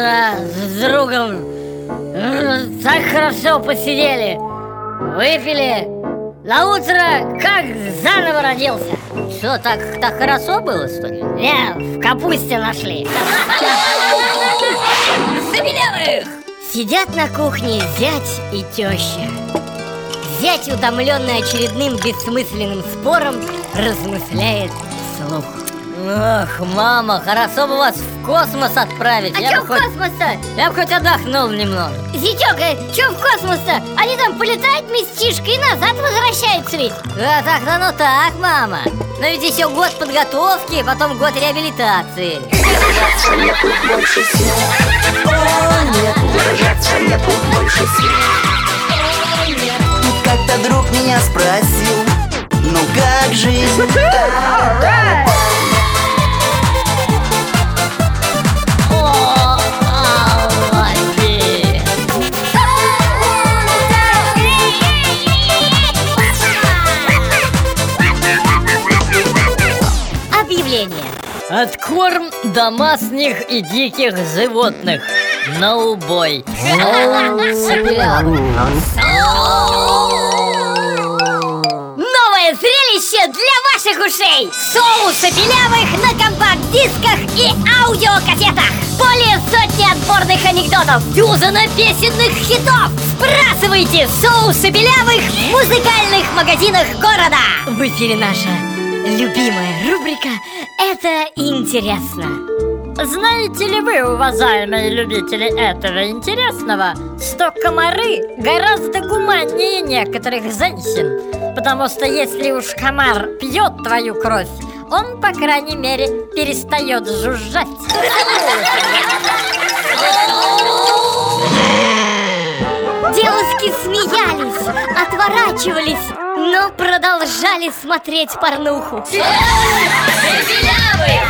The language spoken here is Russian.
вчера с другом э, так хорошо посидели, выпили. На утро как заново родился. Что, так, так хорошо было, что ли? Не, в капусте нашли. Забелевых! Сидят на кухне зять и теща. Зять, утомленный очередным бессмысленным спором, размышляет вслух. Ох, мама, хорошо бы вас в космос отправить А Я чё бы в хоть- космос-то? Я бы хоть отдохнул немного Зятёк, а чё в космос-то? Они там полетают местишко и назад возвращаются ведь Да так-то ну так, мама Но ведь еще год подготовки, потом год реабилитации Держаться нету больше сил О, нет, держаться нету больше сил Тут как-то друг меня спросил Ну как жизнь? Откорм домашних и диких животных на убой Новое зрелище для ваших ушей! Соусы белявых на компакт-дисках и аудиокассетах! Более сотни отборных анекдотов, дюзана песенных хитов! Сбрасывайте соусы белявых в музыкальных магазинах города! В эфире наша любимая «Это интересно». Знаете ли вы, уважаемые любители этого интересного, что комары гораздо гуманнее некоторых женщин? Потому что если уж комар пьет твою кровь, он, по крайней мере, перестает жужжать. Девушки смеялись, отворачивались, но продолжали смотреть порнуху. Танцуем